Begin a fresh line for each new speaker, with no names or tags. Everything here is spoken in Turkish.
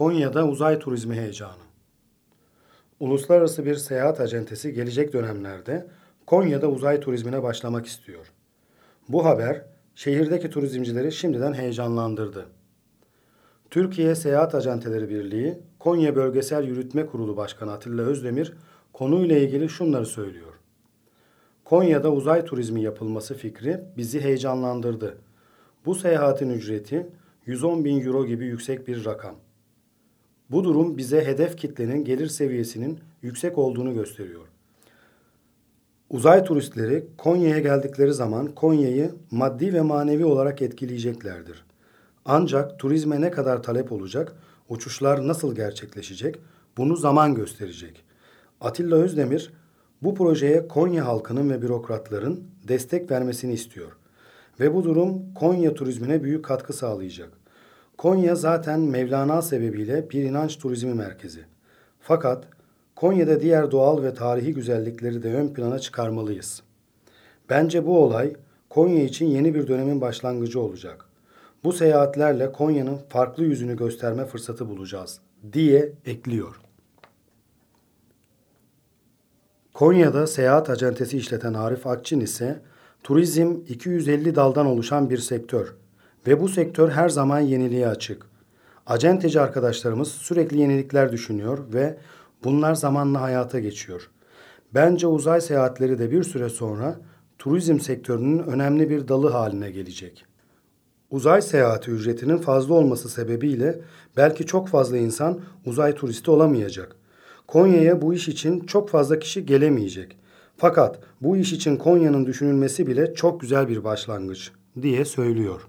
Konya'da uzay turizmi heyecanı. Uluslararası bir seyahat acentesi gelecek dönemlerde Konya'da uzay turizmine başlamak istiyor. Bu haber şehirdeki turizmcileri şimdiden heyecanlandırdı. Türkiye Seyahat Acenteleri Birliği Konya Bölgesel Yürütme Kurulu Başkanı Atilla Özdemir konuyla ilgili şunları söylüyor. Konya'da uzay turizmi yapılması fikri bizi heyecanlandırdı. Bu seyahatin ücreti 110 bin euro gibi yüksek bir rakam. Bu durum bize hedef kitlenin gelir seviyesinin yüksek olduğunu gösteriyor. Uzay turistleri Konya'ya geldikleri zaman Konya'yı maddi ve manevi olarak etkileyeceklerdir. Ancak turizme ne kadar talep olacak, uçuşlar nasıl gerçekleşecek bunu zaman gösterecek. Atilla Özdemir bu projeye Konya halkının ve bürokratların destek vermesini istiyor. Ve bu durum Konya turizmine büyük katkı sağlayacak. Konya zaten Mevlana sebebiyle bir inanç turizmi merkezi. Fakat Konya'da diğer doğal ve tarihi güzellikleri de ön plana çıkarmalıyız. Bence bu olay Konya için yeni bir dönemin başlangıcı olacak. Bu seyahatlerle Konya'nın farklı yüzünü gösterme fırsatı bulacağız diye ekliyor. Konya'da seyahat acentesi işleten Arif Akçin ise turizm 250 daldan oluşan bir sektör ve bu sektör her zaman yeniliğe açık. Acenteci arkadaşlarımız sürekli yenilikler düşünüyor ve bunlar zamanla hayata geçiyor. Bence uzay seyahatleri de bir süre sonra turizm sektörünün önemli bir dalı haline gelecek. Uzay seyahati ücretinin fazla olması sebebiyle belki çok fazla insan uzay turisti olamayacak. Konya'ya bu iş için çok fazla kişi gelemeyecek. Fakat bu iş için Konya'nın düşünülmesi bile çok güzel bir başlangıç diye söylüyor.